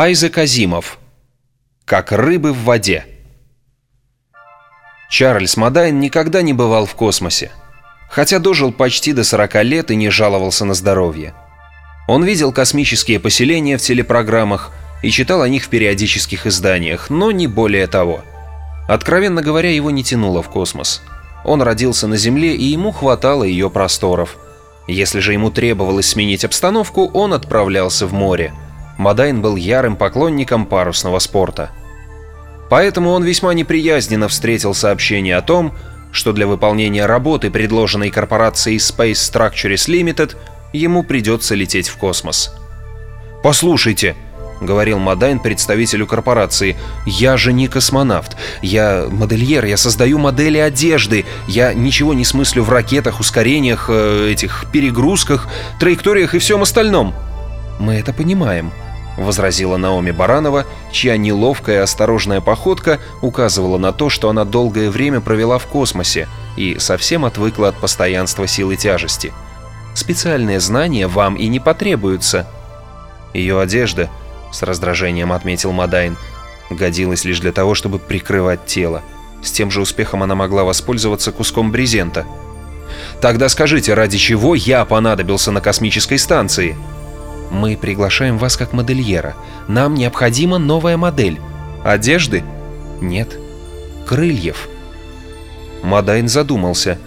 Айзек Азимов. Как рыбы в воде. Чарльз Мадайн никогда не бывал в космосе, хотя дожил почти до 40 лет и не жаловался на здоровье. Он видел космические поселения в телепрограммах и читал о них в периодических изданиях, но не более того. Откровенно говоря, его не тянуло в космос. Он родился на Земле, и ему хватало ее просторов. Если же ему требовалось сменить обстановку, он отправлялся в море. Мадайн был ярым поклонником парусного спорта. Поэтому он весьма неприязненно встретил сообщение о том, что для выполнения работы, предложенной корпорацией Space Structures Limited, ему придется лететь в космос. «Послушайте», — говорил Мадайн представителю корпорации, — «я же не космонавт. Я модельер, я создаю модели одежды. Я ничего не смыслю в ракетах, ускорениях, э, этих перегрузках, траекториях и всем остальном». «Мы это понимаем», — возразила Наоми Баранова, чья неловкая осторожная походка указывала на то, что она долгое время провела в космосе и совсем отвыкла от постоянства силы тяжести. «Специальные знания вам и не потребуются». Ее одежда —— с раздражением отметил Мадайн. «Годилась лишь для того, чтобы прикрывать тело. С тем же успехом она могла воспользоваться куском брезента». «Тогда скажите, ради чего я понадобился на космической станции?» «Мы приглашаем вас как модельера. Нам необходима новая модель. Одежды?» «Нет. Крыльев». Мадайн задумался.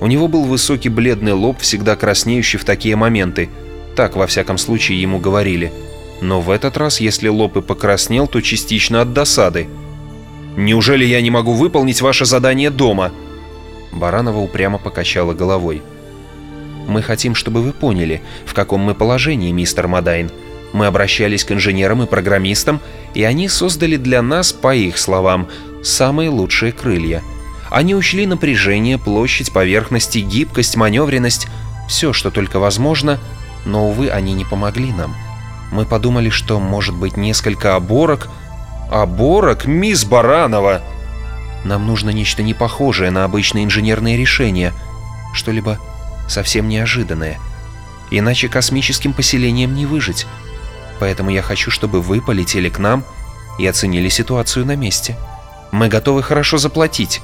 У него был высокий бледный лоб, всегда краснеющий в такие моменты. Так, во всяком случае, ему говорили. Но в этот раз, если лоб и покраснел, то частично от досады. «Неужели я не могу выполнить ваше задание дома?» Баранова упрямо покачала головой. «Мы хотим, чтобы вы поняли, в каком мы положении, мистер Мадайн. Мы обращались к инженерам и программистам, и они создали для нас, по их словам, самые лучшие крылья. Они учли напряжение, площадь, поверхности, гибкость, маневренность, все, что только возможно, но, увы, они не помогли нам. Мы подумали, что может быть несколько оборок. Оборок, мисс Баранова! Нам нужно нечто не похожее на обычные инженерные решения. Что-либо совсем неожиданное. Иначе космическим поселением не выжить. Поэтому я хочу, чтобы вы полетели к нам и оценили ситуацию на месте. Мы готовы хорошо заплатить.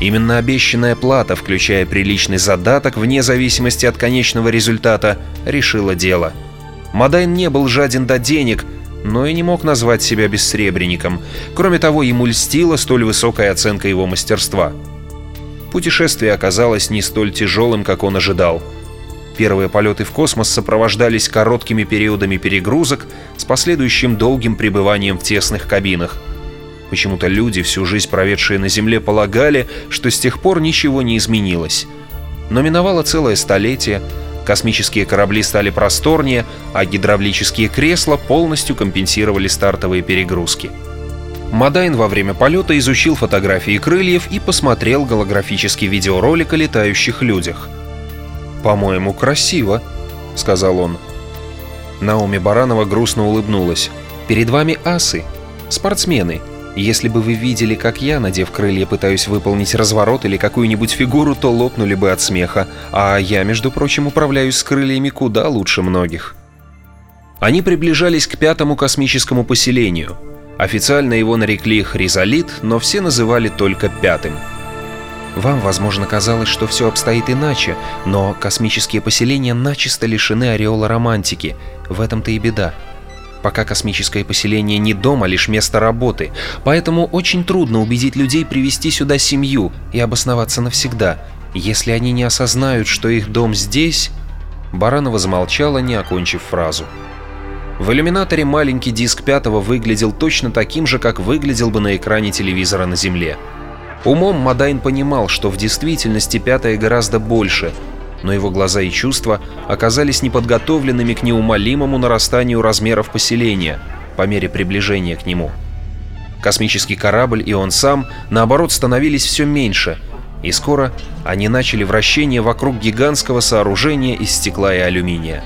Именно обещанная плата, включая приличный задаток, вне зависимости от конечного результата, решила дело. Мадайн не был жаден до денег, но и не мог назвать себя бессребренником. Кроме того, ему льстила столь высокая оценка его мастерства. Путешествие оказалось не столь тяжелым, как он ожидал. Первые полеты в космос сопровождались короткими периодами перегрузок с последующим долгим пребыванием в тесных кабинах. Почему-то люди, всю жизнь проведшие на Земле, полагали, что с тех пор ничего не изменилось. Но миновало целое столетие, Космические корабли стали просторнее, а гидравлические кресла полностью компенсировали стартовые перегрузки. Мадайн во время полета изучил фотографии крыльев и посмотрел голографический видеоролик о летающих людях. «По-моему, красиво», — сказал он. Наоми Баранова грустно улыбнулась. «Перед вами асы, спортсмены, если бы вы видели, как я, надев крылья, пытаюсь выполнить разворот или какую-нибудь фигуру, то лопнули бы от смеха. А я, между прочим, управляюсь с крыльями куда лучше многих. Они приближались к пятому космическому поселению. Официально его нарекли Хризалит, но все называли только пятым. Вам, возможно, казалось, что все обстоит иначе, но космические поселения начисто лишены ореола романтики. В этом-то и беда. Пока космическое поселение не дом, а лишь место работы. Поэтому очень трудно убедить людей привести сюда семью и обосноваться навсегда. Если они не осознают, что их дом здесь... Баранова замолчала, не окончив фразу. В иллюминаторе маленький диск пятого выглядел точно таким же, как выглядел бы на экране телевизора на Земле. Умом Мадайн понимал, что в действительности пятое гораздо больше, но его глаза и чувства оказались неподготовленными к неумолимому нарастанию размеров поселения по мере приближения к нему. Космический корабль и он сам, наоборот, становились все меньше, и скоро они начали вращение вокруг гигантского сооружения из стекла и алюминия.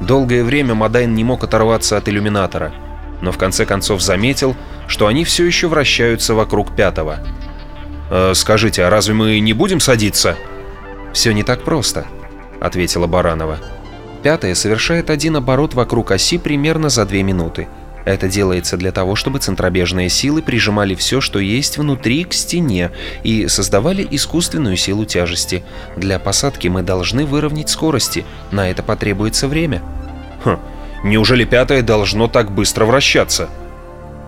Долгое время Мадайн не мог оторваться от иллюминатора, но в конце концов заметил, что они все еще вращаются вокруг пятого. «Э, «Скажите, а разве мы не будем садиться?» «Все не так просто», — ответила Баранова. Пятая совершает один оборот вокруг оси примерно за 2 минуты. Это делается для того, чтобы центробежные силы прижимали все, что есть внутри, к стене и создавали искусственную силу тяжести. Для посадки мы должны выровнять скорости, на это потребуется время. Хм, неужели пятое должно так быстро вращаться?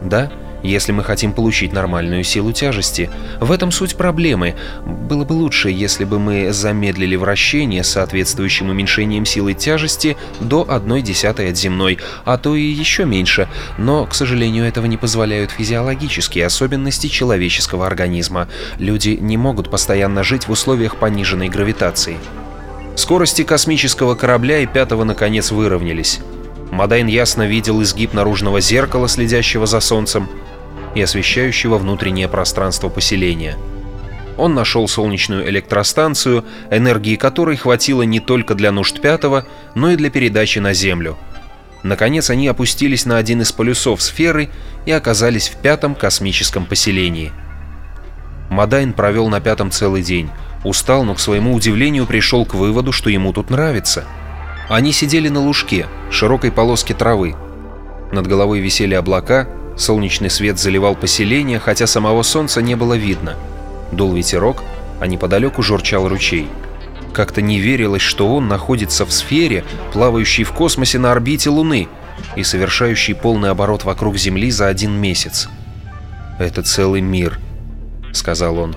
Да, если мы хотим получить нормальную силу тяжести. В этом суть проблемы. Было бы лучше, если бы мы замедлили вращение соответствующим уменьшением силы тяжести до 1 десятой от земной, а то и еще меньше. Но, к сожалению, этого не позволяют физиологические особенности человеческого организма. Люди не могут постоянно жить в условиях пониженной гравитации. Скорости космического корабля и пятого наконец выровнялись. Мадайн ясно видел изгиб наружного зеркала, следящего за Солнцем и освещающего внутреннее пространство поселения. Он нашел солнечную электростанцию, энергии которой хватило не только для нужд пятого, но и для передачи на Землю. Наконец они опустились на один из полюсов сферы и оказались в пятом космическом поселении. Мадайн провел на пятом целый день. Устал, но к своему удивлению пришел к выводу, что ему тут нравится. Они сидели на лужке, широкой полоске травы. Над головой висели облака, Солнечный свет заливал поселение, хотя самого солнца не было видно. Дул ветерок, а неподалеку журчал ручей. Как-то не верилось, что он находится в сфере, плавающей в космосе на орбите Луны и совершающей полный оборот вокруг Земли за один месяц. «Это целый мир», — сказал он.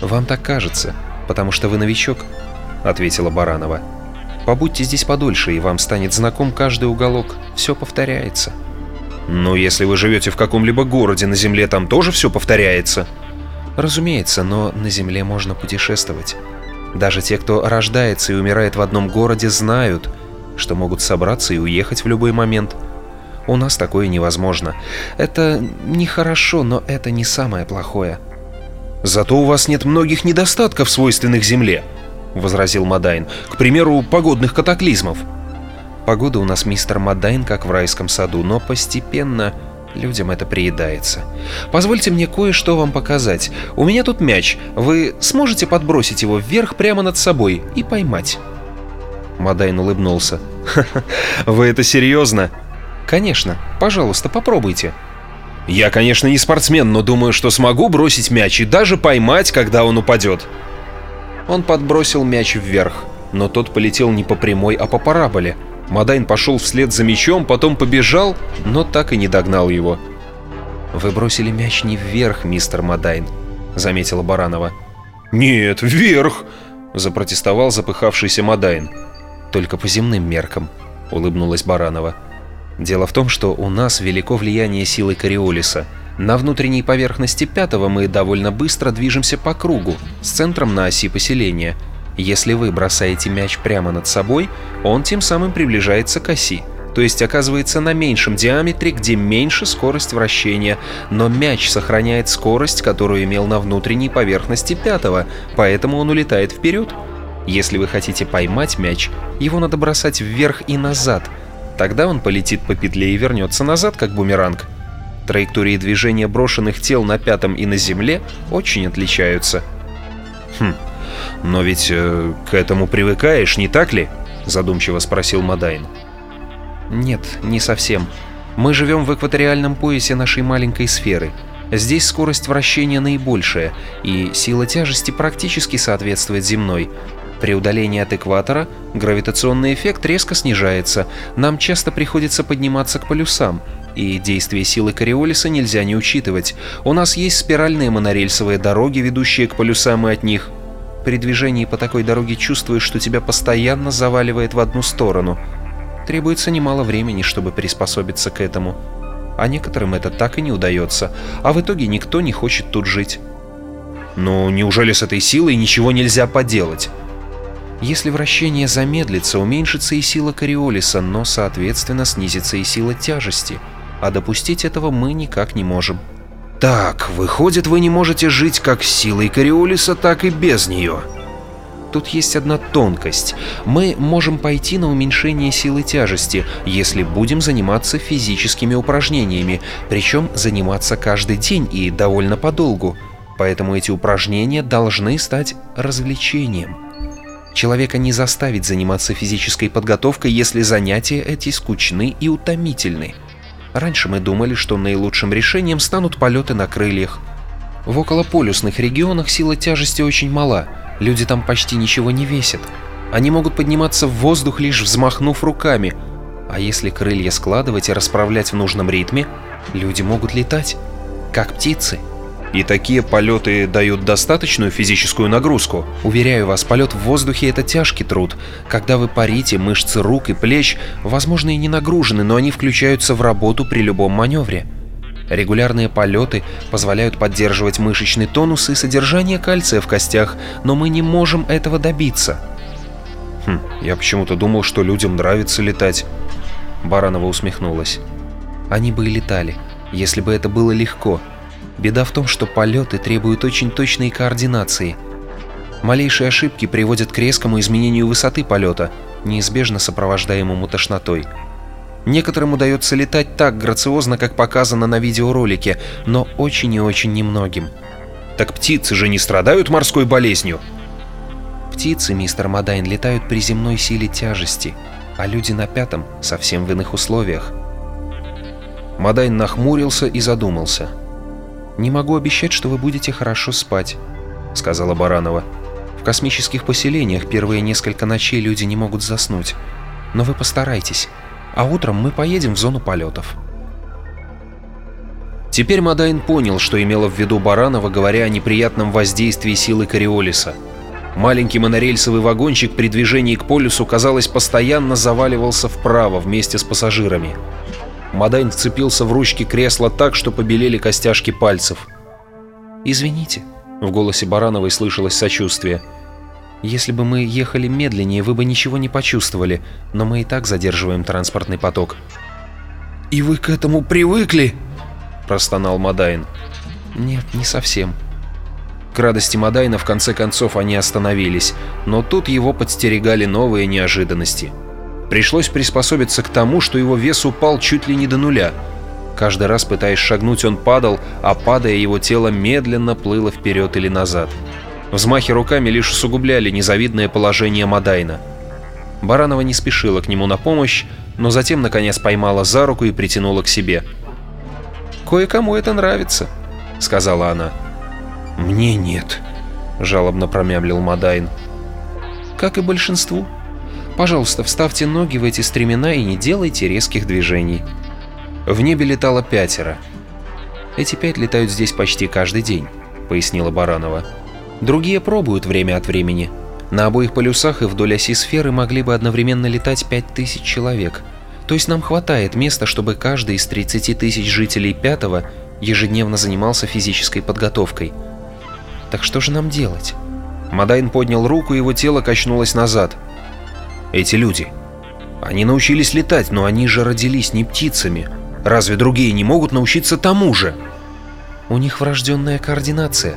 «Вам так кажется, потому что вы новичок», — ответила Баранова. «Побудьте здесь подольше, и вам станет знаком каждый уголок. Все повторяется». Но если вы живете в каком-либо городе на Земле, там тоже все повторяется? Разумеется, но на Земле можно путешествовать. Даже те, кто рождается и умирает в одном городе, знают, что могут собраться и уехать в любой момент. У нас такое невозможно. Это нехорошо, но это не самое плохое. «Зато у вас нет многих недостатков, свойственных Земле», — возразил Мадайн. «К примеру, погодных катаклизмов». Погода у нас, мистер Мадайн, как в райском саду, но постепенно людям это приедается. Позвольте мне кое-что вам показать. У меня тут мяч. Вы сможете подбросить его вверх прямо над собой и поймать?» Мадайн улыбнулся. «Ха -ха, вы это серьезно?» «Конечно. Пожалуйста, попробуйте». «Я, конечно, не спортсмен, но думаю, что смогу бросить мяч и даже поймать, когда он упадет». Он подбросил мяч вверх, но тот полетел не по прямой, а по параболе. Мадайн пошел вслед за мячом, потом побежал, но так и не догнал его. «Вы бросили мяч не вверх, мистер Мадайн», — заметила Баранова. «Нет, вверх!» — запротестовал запыхавшийся Мадайн. «Только по земным меркам», — улыбнулась Баранова. «Дело в том, что у нас велико влияние силы Кориолиса. На внутренней поверхности пятого мы довольно быстро движемся по кругу, с центром на оси поселения — если вы бросаете мяч прямо над собой, он тем самым приближается к оси, то есть оказывается на меньшем диаметре, где меньше скорость вращения, но мяч сохраняет скорость, которую имел на внутренней поверхности пятого, поэтому он улетает вперед. Если вы хотите поймать мяч, его надо бросать вверх и назад, тогда он полетит по петле и вернется назад, как бумеранг. Траектории движения брошенных тел на пятом и на земле очень отличаются. Хм, «Но ведь э, к этому привыкаешь, не так ли?» — задумчиво спросил Мадайн. «Нет, не совсем. Мы живем в экваториальном поясе нашей маленькой сферы. Здесь скорость вращения наибольшая, и сила тяжести практически соответствует земной. При удалении от экватора гравитационный эффект резко снижается, нам часто приходится подниматься к полюсам, и действие силы Кориолиса нельзя не учитывать. У нас есть спиральные монорельсовые дороги, ведущие к полюсам и от них, при движении по такой дороге чувствуешь, что тебя постоянно заваливает в одну сторону. Требуется немало времени, чтобы приспособиться к этому. А некоторым это так и не удается, а в итоге никто не хочет тут жить. Но неужели с этой силой ничего нельзя поделать? Если вращение замедлится, уменьшится и сила Кориолиса, но, соответственно, снизится и сила тяжести. А допустить этого мы никак не можем. Так, выходит, вы не можете жить как с силой Кориолиса, так и без нее. Тут есть одна тонкость. Мы можем пойти на уменьшение силы тяжести, если будем заниматься физическими упражнениями, причем заниматься каждый день и довольно подолгу. Поэтому эти упражнения должны стать развлечением. Человека не заставить заниматься физической подготовкой, если занятия эти скучны и утомительны. Раньше мы думали, что наилучшим решением станут полеты на крыльях. В околополюсных регионах сила тяжести очень мала, люди там почти ничего не весят. Они могут подниматься в воздух, лишь взмахнув руками. А если крылья складывать и расправлять в нужном ритме, люди могут летать, как птицы. И такие полеты дают достаточную физическую нагрузку? Уверяю вас, полет в воздухе – это тяжкий труд. Когда вы парите, мышцы рук и плеч, возможно, и не нагружены, но они включаются в работу при любом маневре. Регулярные полеты позволяют поддерживать мышечный тонус и содержание кальция в костях, но мы не можем этого добиться. Хм, я почему-то думал, что людям нравится летать. Баранова усмехнулась. Они бы и летали, если бы это было легко – Беда в том, что полеты требуют очень точной координации. Малейшие ошибки приводят к резкому изменению высоты полета, неизбежно сопровождаемому тошнотой. Некоторым удается летать так грациозно, как показано на видеоролике, но очень и очень немногим. Так птицы же не страдают морской болезнью? Птицы, мистер Мадайн, летают при земной силе тяжести, а люди на пятом совсем в иных условиях. Мадайн нахмурился и задумался. «Не могу обещать, что вы будете хорошо спать», — сказала Баранова. «В космических поселениях первые несколько ночей люди не могут заснуть. Но вы постарайтесь, а утром мы поедем в зону полетов». Теперь Мадайн понял, что имела в виду Баранова, говоря о неприятном воздействии силы Кориолиса. Маленький монорельсовый вагончик при движении к полюсу, казалось, постоянно заваливался вправо вместе с пассажирами. Мадайн вцепился в ручки кресла так, что побелели костяшки пальцев. «Извините», — в голосе Барановой слышалось сочувствие. «Если бы мы ехали медленнее, вы бы ничего не почувствовали, но мы и так задерживаем транспортный поток». «И вы к этому привыкли?» — простонал Мадайн. «Нет, не совсем». К радости Мадайна в конце концов они остановились, но тут его подстерегали новые неожиданности — Пришлось приспособиться к тому, что его вес упал чуть ли не до нуля. Каждый раз, пытаясь шагнуть, он падал, а падая, его тело медленно плыло вперед или назад. Взмахи руками лишь усугубляли незавидное положение Мадайна. Баранова не спешила к нему на помощь, но затем, наконец, поймала за руку и притянула к себе. «Кое-кому это нравится», — сказала она. «Мне нет», — жалобно промямлил Мадайн. «Как и большинству», Пожалуйста, вставьте ноги в эти стремена и не делайте резких движений. В небе летало пятеро. Эти пять летают здесь почти каждый день, пояснила Баранова. Другие пробуют время от времени. На обоих полюсах и вдоль оси сферы могли бы одновременно летать пять тысяч человек. То есть нам хватает места, чтобы каждый из 30 тысяч жителей пятого ежедневно занимался физической подготовкой. Так что же нам делать? Мадайн поднял руку, его тело качнулось назад – эти люди. Они научились летать, но они же родились не птицами. Разве другие не могут научиться тому же? У них врожденная координация.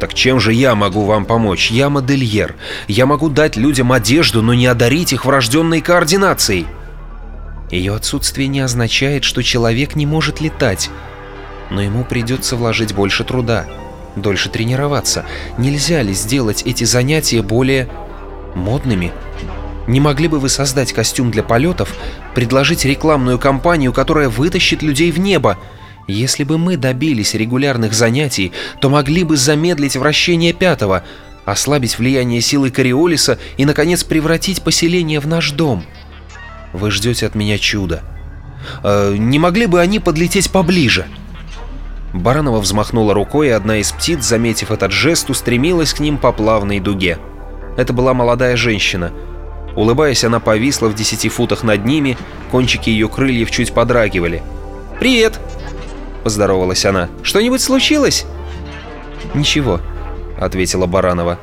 Так чем же я могу вам помочь? Я модельер. Я могу дать людям одежду, но не одарить их врожденной координацией. Ее отсутствие не означает, что человек не может летать. Но ему придется вложить больше труда, дольше тренироваться. Нельзя ли сделать эти занятия более модными? Не могли бы вы создать костюм для полетов, предложить рекламную кампанию, которая вытащит людей в небо? Если бы мы добились регулярных занятий, то могли бы замедлить вращение пятого, ослабить влияние силы Кориолиса и, наконец, превратить поселение в наш дом. Вы ждете от меня чуда. Э, не могли бы они подлететь поближе?» Баранова взмахнула рукой, и одна из птиц, заметив этот жест, устремилась к ним по плавной дуге. Это была молодая женщина — Улыбаясь, она повисла в десяти футах над ними, кончики ее крыльев чуть подрагивали. «Привет!» – поздоровалась она. «Что-нибудь случилось?» «Ничего», – ответила Баранова.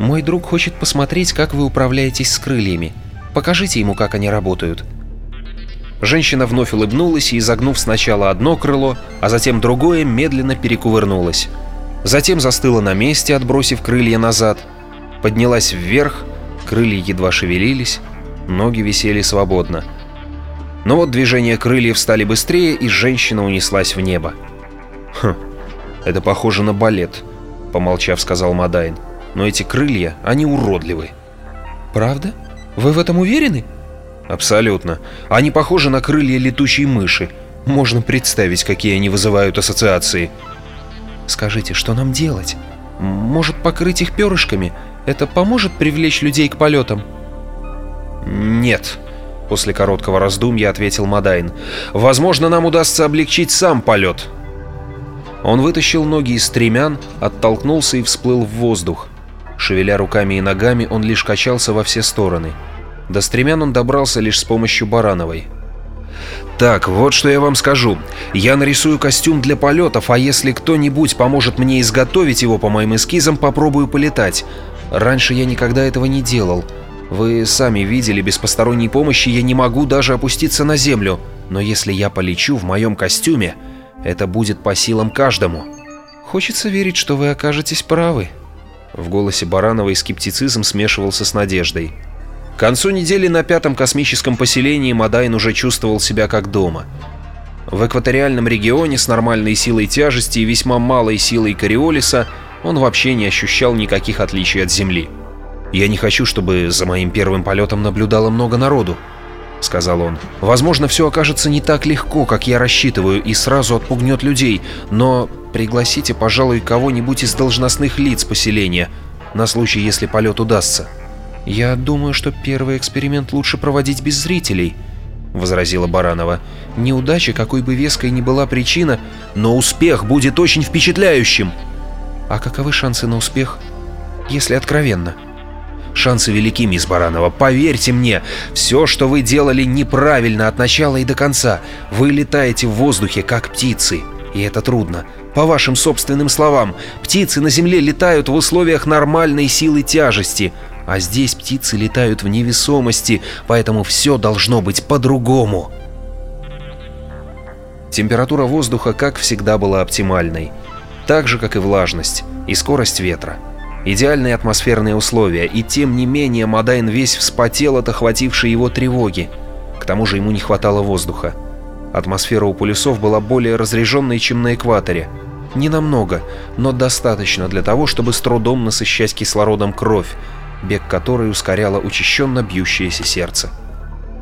«Мой друг хочет посмотреть, как вы управляетесь с крыльями. Покажите ему, как они работают». Женщина вновь улыбнулась и, изогнув сначала одно крыло, а затем другое, медленно перекувырнулась. Затем застыла на месте, отбросив крылья назад, поднялась вверх, крылья едва шевелились, ноги висели свободно. Но вот движения крыльев стали быстрее, и женщина унеслась в небо. «Хм, это похоже на балет», — помолчав, сказал Мадайн. но эти крылья, они уродливы. Правда? Вы в этом уверены? Абсолютно. Они похожи на крылья летучей мыши. Можно представить, какие они вызывают ассоциации. Скажите, что нам делать? Может, покрыть их перышками? Это поможет привлечь людей к полетам? Нет. После короткого раздумья ответил Мадайн. Возможно, нам удастся облегчить сам полет. Он вытащил ноги из стремян, оттолкнулся и всплыл в воздух. Шевеля руками и ногами, он лишь качался во все стороны. До стремян он добрался лишь с помощью Барановой. «Так, вот что я вам скажу. Я нарисую костюм для полетов, а если кто-нибудь поможет мне изготовить его по моим эскизам, попробую полетать. Раньше я никогда этого не делал. Вы сами видели, без посторонней помощи я не могу даже опуститься на землю. Но если я полечу в моем костюме, это будет по силам каждому». «Хочется верить, что вы окажетесь правы», в голосе Барановой скептицизм смешивался с надеждой. К концу недели на пятом космическом поселении Мадайн уже чувствовал себя как дома. В экваториальном регионе с нормальной силой тяжести и весьма малой силой Кориолиса он вообще не ощущал никаких отличий от Земли. «Я не хочу, чтобы за моим первым полетом наблюдало много народу», — сказал он. «Возможно, все окажется не так легко, как я рассчитываю, и сразу отпугнет людей, но пригласите, пожалуй, кого-нибудь из должностных лиц поселения, на случай, если полет удастся». «Я думаю, что первый эксперимент лучше проводить без зрителей», — возразила Баранова. «Неудача, какой бы веской ни была причина, но успех будет очень впечатляющим». «А каковы шансы на успех, если откровенно?» Шансы велики, мисс Баранова. Поверьте мне, все, что вы делали, неправильно от начала и до конца. Вы летаете в воздухе, как птицы. И это трудно. По вашим собственным словам, птицы на Земле летают в условиях нормальной силы тяжести, а здесь птицы летают в невесомости, поэтому все должно быть по-другому. Температура воздуха, как всегда, была оптимальной. Так же, как и влажность и скорость ветра. Идеальные атмосферные условия, и тем не менее Мадайн весь вспотел от охватившей его тревоги. К тому же ему не хватало воздуха. Атмосфера у полюсов была более разреженной, чем на экваторе. Не намного, но достаточно для того, чтобы с трудом насыщать кислородом кровь, бег которой ускоряло учащенно бьющееся сердце.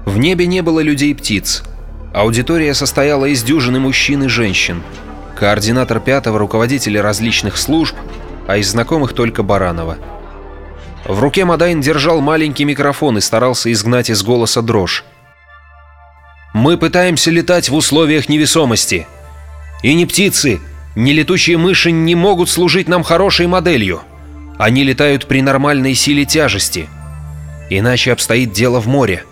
В небе не было людей птиц. Аудитория состояла из дюжины мужчин и женщин. Координатор пятого, руководители различных служб, а из знакомых только Баранова. В руке Мадайн держал маленький микрофон и старался изгнать из голоса дрожь. Мы пытаемся летать в условиях невесомости. И ни птицы, ни летучие мыши не могут служить нам хорошей моделью. Они летают при нормальной силе тяжести. Иначе обстоит дело в море.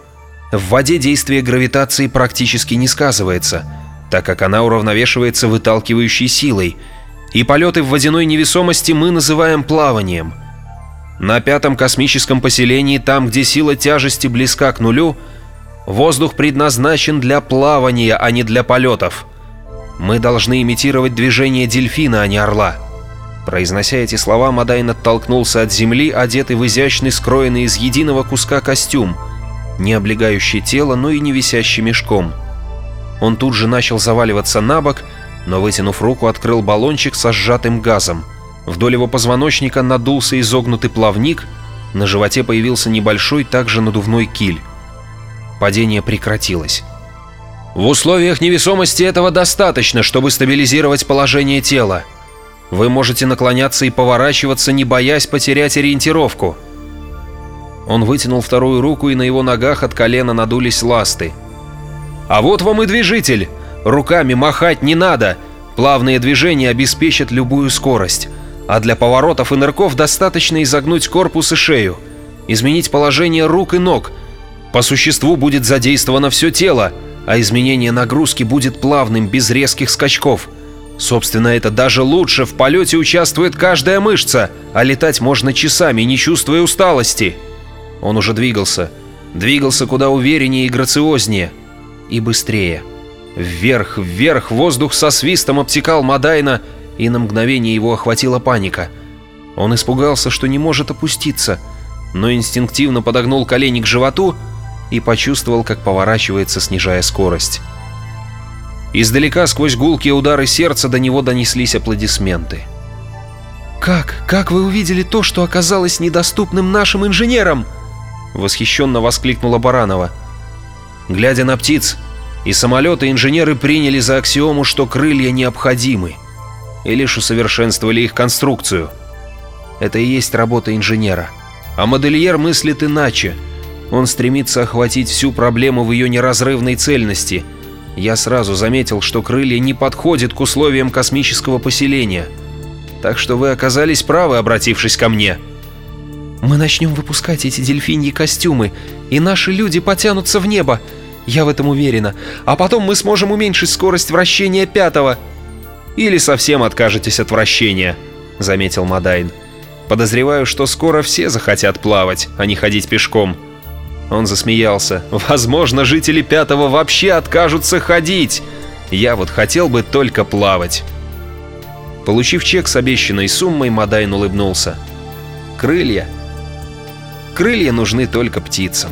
В воде действие гравитации практически не сказывается, так как она уравновешивается выталкивающей силой, и полеты в водяной невесомости мы называем плаванием. На пятом космическом поселении, там, где сила тяжести близка к нулю, Воздух предназначен для плавания, а не для полетов. Мы должны имитировать движение дельфина, а не орла». Произнося эти слова, Мадайн оттолкнулся от земли, одетый в изящный, скроенный из единого куска костюм, не облегающий тело, но и не висящий мешком. Он тут же начал заваливаться на бок, но, вытянув руку, открыл баллончик со сжатым газом. Вдоль его позвоночника надулся изогнутый плавник, на животе появился небольшой, также надувной киль. Падение прекратилось. В условиях невесомости этого достаточно, чтобы стабилизировать положение тела. Вы можете наклоняться и поворачиваться, не боясь потерять ориентировку. Он вытянул вторую руку, и на его ногах от колена надулись ласты. А вот вам и движитель. Руками махать не надо. Плавные движения обеспечат любую скорость. А для поворотов и нырков достаточно изогнуть корпус и шею. Изменить положение рук и ног – по существу будет задействовано все тело, а изменение нагрузки будет плавным, без резких скачков. Собственно, это даже лучше, в полете участвует каждая мышца, а летать можно часами, не чувствуя усталости. Он уже двигался. Двигался куда увереннее и грациознее. И быстрее. Вверх, вверх, воздух со свистом обтекал Мадайна, и на мгновение его охватила паника. Он испугался, что не может опуститься, но инстинктивно подогнул колени к животу и почувствовал, как поворачивается, снижая скорость. Издалека сквозь гулкие удары сердца до него донеслись аплодисменты. «Как? Как вы увидели то, что оказалось недоступным нашим инженерам?» Восхищенно воскликнула Баранова. Глядя на птиц и самолеты, инженеры приняли за аксиому, что крылья необходимы, и лишь усовершенствовали их конструкцию. Это и есть работа инженера. А модельер мыслит иначе. Он стремится охватить всю проблему в ее неразрывной цельности. Я сразу заметил, что крылья не подходят к условиям космического поселения. Так что вы оказались правы, обратившись ко мне. Мы начнем выпускать эти дельфиньи костюмы, и наши люди потянутся в небо. Я в этом уверена. А потом мы сможем уменьшить скорость вращения пятого. Или совсем откажетесь от вращения, заметил Мадайн. Подозреваю, что скоро все захотят плавать, а не ходить пешком. Он засмеялся. Возможно, жители пятого вообще откажутся ходить. Я вот хотел бы только плавать. Получив чек с обещанной суммой, Мадайн улыбнулся. Крылья. Крылья нужны только птицам.